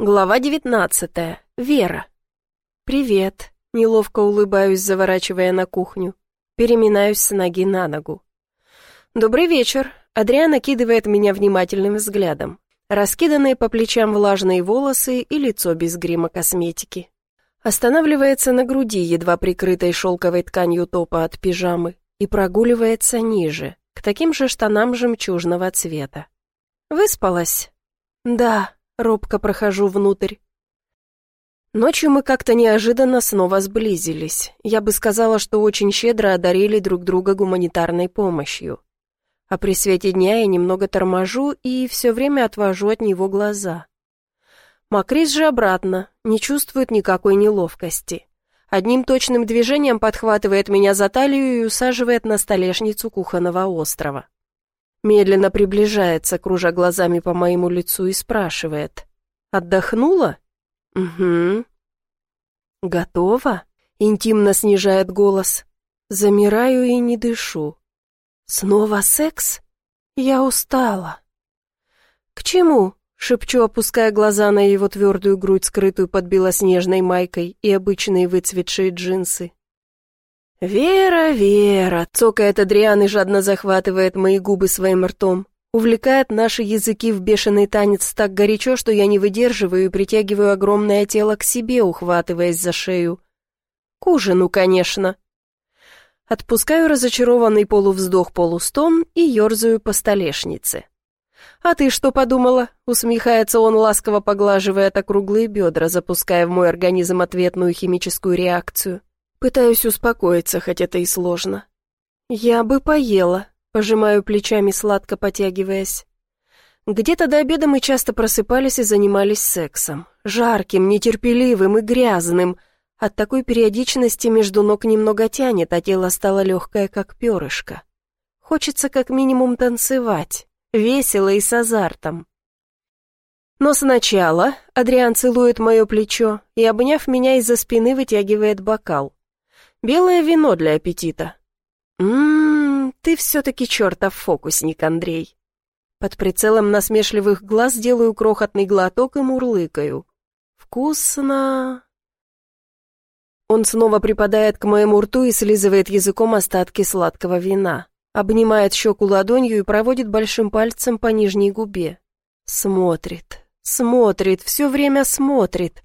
Глава девятнадцатая. Вера. «Привет», — неловко улыбаюсь, заворачивая на кухню. Переминаюсь с ноги на ногу. «Добрый вечер», — Адриан окидывает меня внимательным взглядом. Раскиданные по плечам влажные волосы и лицо без грима косметики. Останавливается на груди, едва прикрытой шелковой тканью топа от пижамы, и прогуливается ниже, к таким же штанам жемчужного цвета. «Выспалась?» «Да», Робко прохожу внутрь. Ночью мы как-то неожиданно снова сблизились. Я бы сказала, что очень щедро одарили друг друга гуманитарной помощью. А при свете дня я немного торможу и все время отвожу от него глаза. Макрис же обратно, не чувствует никакой неловкости. Одним точным движением подхватывает меня за талию и усаживает на столешницу кухонного острова. Медленно приближается, кружа глазами по моему лицу и спрашивает. «Отдохнула?» «Угу». «Готова?» — интимно снижает голос. Замираю и не дышу. «Снова секс? Я устала». «К чему?» — шепчу, опуская глаза на его твердую грудь, скрытую под белоснежной майкой и обычные выцветшие джинсы. «Вера, Вера!» — цокает Адриан и жадно захватывает мои губы своим ртом. Увлекает наши языки в бешеный танец так горячо, что я не выдерживаю и притягиваю огромное тело к себе, ухватываясь за шею. К ужину, конечно. Отпускаю разочарованный полувздох-полустон и ерзаю по столешнице. «А ты что подумала?» — усмехается он, ласково поглаживая округлые бедра, запуская в мой организм ответную химическую реакцию. Пытаюсь успокоиться, хоть это и сложно. «Я бы поела», — пожимаю плечами, сладко потягиваясь. Где-то до обеда мы часто просыпались и занимались сексом. Жарким, нетерпеливым и грязным. От такой периодичности между ног немного тянет, а тело стало легкое, как перышко. Хочется как минимум танцевать, весело и с азартом. Но сначала Адриан целует мое плечо и, обняв меня из-за спины, вытягивает бокал. Белое вино для аппетита. Ммм, ты все-таки чертов фокусник, Андрей. Под прицелом насмешливых глаз делаю крохотный глоток и мурлыкаю. Вкусно. Он снова припадает к моему рту и слизывает языком остатки сладкого вина. Обнимает щеку ладонью и проводит большим пальцем по нижней губе. Смотрит, смотрит, все время смотрит.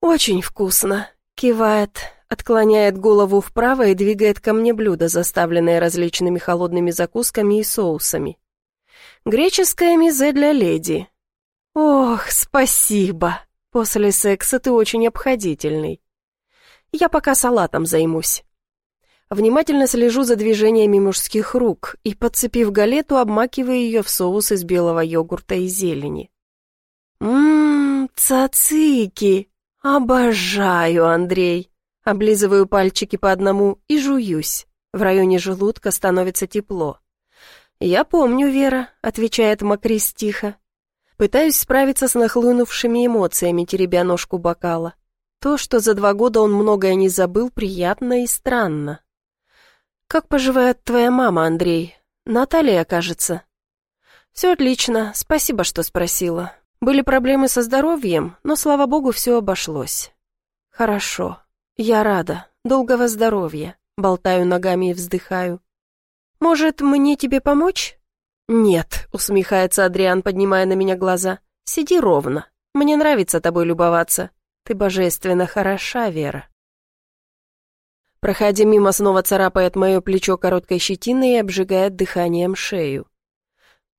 «Очень вкусно», — кивает, отклоняет голову вправо и двигает ко мне блюдо, заставленное различными холодными закусками и соусами. Греческое мизе для леди. Ох, спасибо. После секса ты очень обходительный. Я пока салатом займусь. Внимательно слежу за движениями мужских рук и, подцепив галету, обмакиваю ее в соус из белого йогурта и зелени. Ммм, цацики! Обожаю, Андрей! Облизываю пальчики по одному и жуюсь. В районе желудка становится тепло. «Я помню, Вера», — отвечает Макрис тихо. Пытаюсь справиться с нахлынувшими эмоциями, теребя ножку бокала. То, что за два года он многое не забыл, приятно и странно. «Как поживает твоя мама, Андрей? Наталья, кажется?» «Все отлично, спасибо, что спросила. Были проблемы со здоровьем, но, слава богу, все обошлось». «Хорошо. «Я рада. Долгого здоровья», — болтаю ногами и вздыхаю. «Может, мне тебе помочь?» «Нет», — усмехается Адриан, поднимая на меня глаза. «Сиди ровно. Мне нравится тобой любоваться. Ты божественно хороша, Вера». Проходя мимо, снова царапает мое плечо короткой щетиной и обжигает дыханием шею.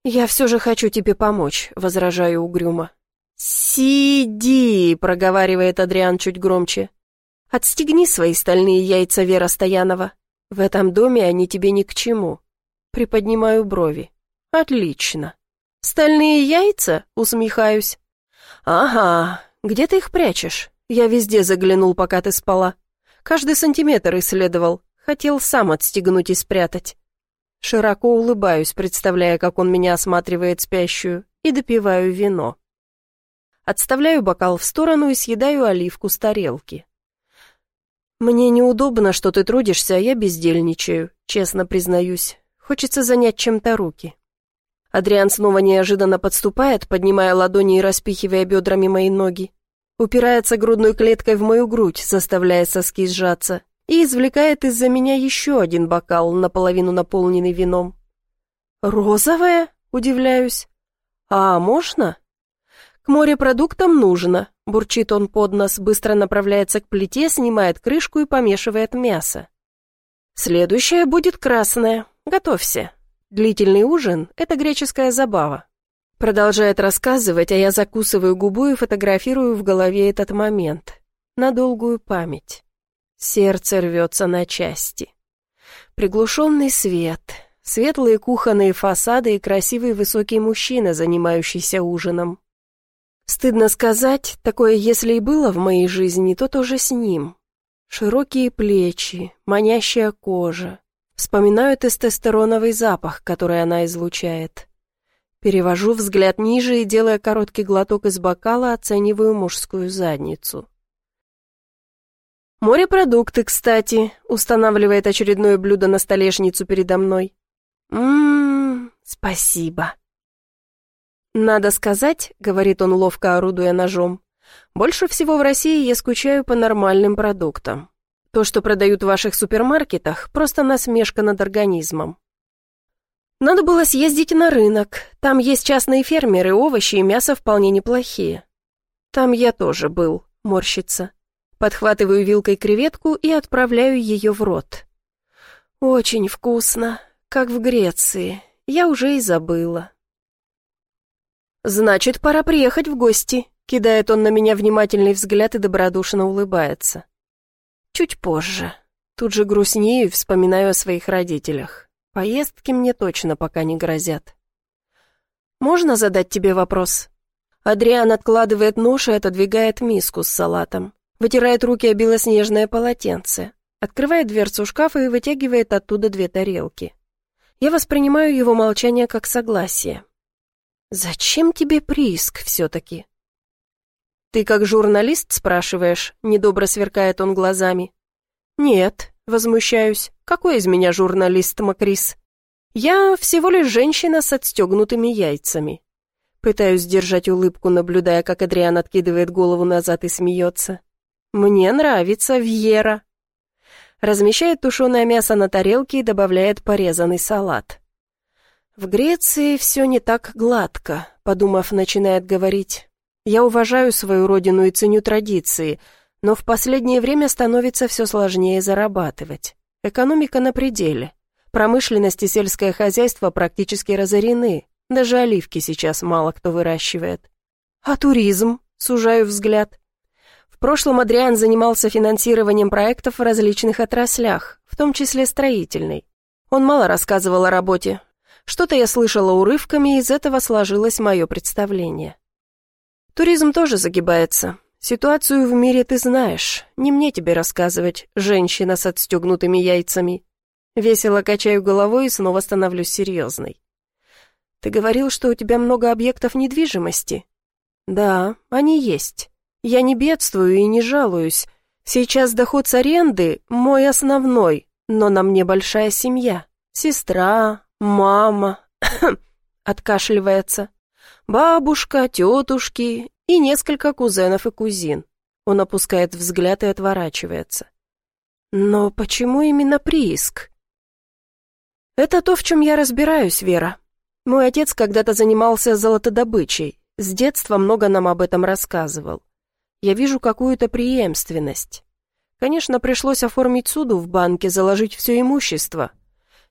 «Я все же хочу тебе помочь», — возражаю угрюмо. «Сиди», — проговаривает Адриан чуть громче. Отстегни свои стальные яйца, Вера Стоянова. В этом доме они тебе ни к чему. Приподнимаю брови. Отлично. Стальные яйца? Усмехаюсь. Ага. Где ты их прячешь? Я везде заглянул, пока ты спала. Каждый сантиметр исследовал. Хотел сам отстегнуть и спрятать. Широко улыбаюсь, представляя, как он меня осматривает спящую, и допиваю вино. Отставляю бокал в сторону и съедаю оливку с тарелки. «Мне неудобно, что ты трудишься, а я бездельничаю, честно признаюсь. Хочется занять чем-то руки». Адриан снова неожиданно подступает, поднимая ладони и распихивая бедрами мои ноги. Упирается грудной клеткой в мою грудь, заставляя соски сжаться, и извлекает из-за меня еще один бокал, наполовину наполненный вином. «Розовое?» — удивляюсь. «А можно?» «К морепродуктам нужно», — бурчит он под нос, быстро направляется к плите, снимает крышку и помешивает мясо. «Следующее будет красное. Готовься. Длительный ужин — это греческая забава». Продолжает рассказывать, а я закусываю губу и фотографирую в голове этот момент. На долгую память. Сердце рвется на части. Приглушенный свет, светлые кухонные фасады и красивый высокий мужчина, занимающийся ужином. Стыдно сказать, такое если и было в моей жизни, то тоже с ним. Широкие плечи, манящая кожа. Вспоминаю тестостероновый запах, который она излучает. Перевожу взгляд ниже и, делая короткий глоток из бокала, оцениваю мужскую задницу. «Морепродукты, кстати», — устанавливает очередное блюдо на столешницу передо мной. «Ммм, спасибо». «Надо сказать», — говорит он, ловко орудуя ножом, «больше всего в России я скучаю по нормальным продуктам. То, что продают в ваших супермаркетах, просто насмешка над организмом. Надо было съездить на рынок. Там есть частные фермеры, овощи и мясо вполне неплохие. Там я тоже был, морщится. Подхватываю вилкой креветку и отправляю ее в рот. Очень вкусно, как в Греции. Я уже и забыла. «Значит, пора приехать в гости», — кидает он на меня внимательный взгляд и добродушно улыбается. «Чуть позже. Тут же грустнею и вспоминаю о своих родителях. Поездки мне точно пока не грозят». «Можно задать тебе вопрос?» Адриан откладывает нож и отодвигает миску с салатом. Вытирает руки о белоснежное полотенце. Открывает дверцу шкафа и вытягивает оттуда две тарелки. Я воспринимаю его молчание как согласие. «Зачем тебе прииск все-таки?» «Ты как журналист спрашиваешь?» — недобро сверкает он глазами. «Нет», — возмущаюсь. «Какой из меня журналист, Макрис?» «Я всего лишь женщина с отстегнутыми яйцами». Пытаюсь сдержать улыбку, наблюдая, как Адриан откидывает голову назад и смеется. «Мне нравится Вьера». Размещает тушеное мясо на тарелке и добавляет порезанный салат. «В Греции все не так гладко», — подумав, начинает говорить. «Я уважаю свою родину и ценю традиции, но в последнее время становится все сложнее зарабатывать. Экономика на пределе. Промышленность и сельское хозяйство практически разорены, даже оливки сейчас мало кто выращивает. А туризм?» — сужаю взгляд. В прошлом Адриан занимался финансированием проектов в различных отраслях, в том числе строительной. Он мало рассказывал о работе. Что-то я слышала урывками, и из этого сложилось мое представление. Туризм тоже загибается. Ситуацию в мире ты знаешь. Не мне тебе рассказывать, женщина с отстегнутыми яйцами. Весело качаю головой и снова становлюсь серьезной. Ты говорил, что у тебя много объектов недвижимости? Да, они есть. Я не бедствую и не жалуюсь. Сейчас доход с аренды мой основной, но на мне большая семья. Сестра, мама, откашливается, бабушка, тетушки и несколько кузенов и кузин. Он опускает взгляд и отворачивается. Но почему именно прииск? Это то, в чем я разбираюсь, Вера. Мой отец когда-то занимался золотодобычей. С детства много нам об этом рассказывал я вижу какую-то преемственность. Конечно, пришлось оформить суду в банке, заложить все имущество.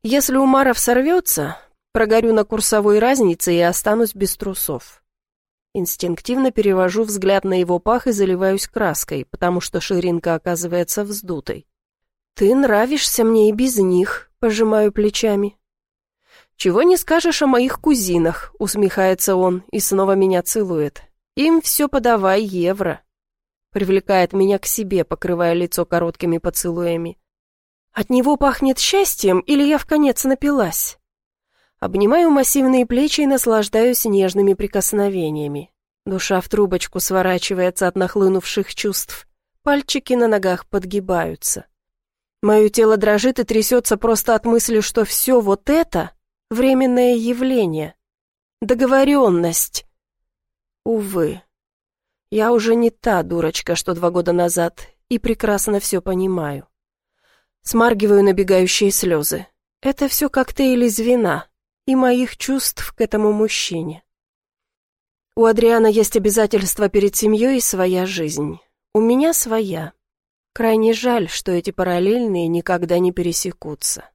Если Умаров сорвется, прогорю на курсовой разнице и останусь без трусов. Инстинктивно перевожу взгляд на его пах и заливаюсь краской, потому что ширинка оказывается вздутой. «Ты нравишься мне и без них», — пожимаю плечами. «Чего не скажешь о моих кузинах», — усмехается он и снова меня целует. «Им все подавай евро» привлекает меня к себе, покрывая лицо короткими поцелуями. От него пахнет счастьем или я в конец напилась? Обнимаю массивные плечи и наслаждаюсь нежными прикосновениями. Душа в трубочку сворачивается от нахлынувших чувств. Пальчики на ногах подгибаются. Мое тело дрожит и трясется просто от мысли, что все вот это — временное явление. Договоренность. Увы, я уже не та дурочка, что два года назад, и прекрасно все понимаю. Смаргиваю набегающие слезы. Это все коктейль из вина и моих чувств к этому мужчине. У Адриана есть обязательства перед семьей и своя жизнь. У меня своя. Крайне жаль, что эти параллельные никогда не пересекутся.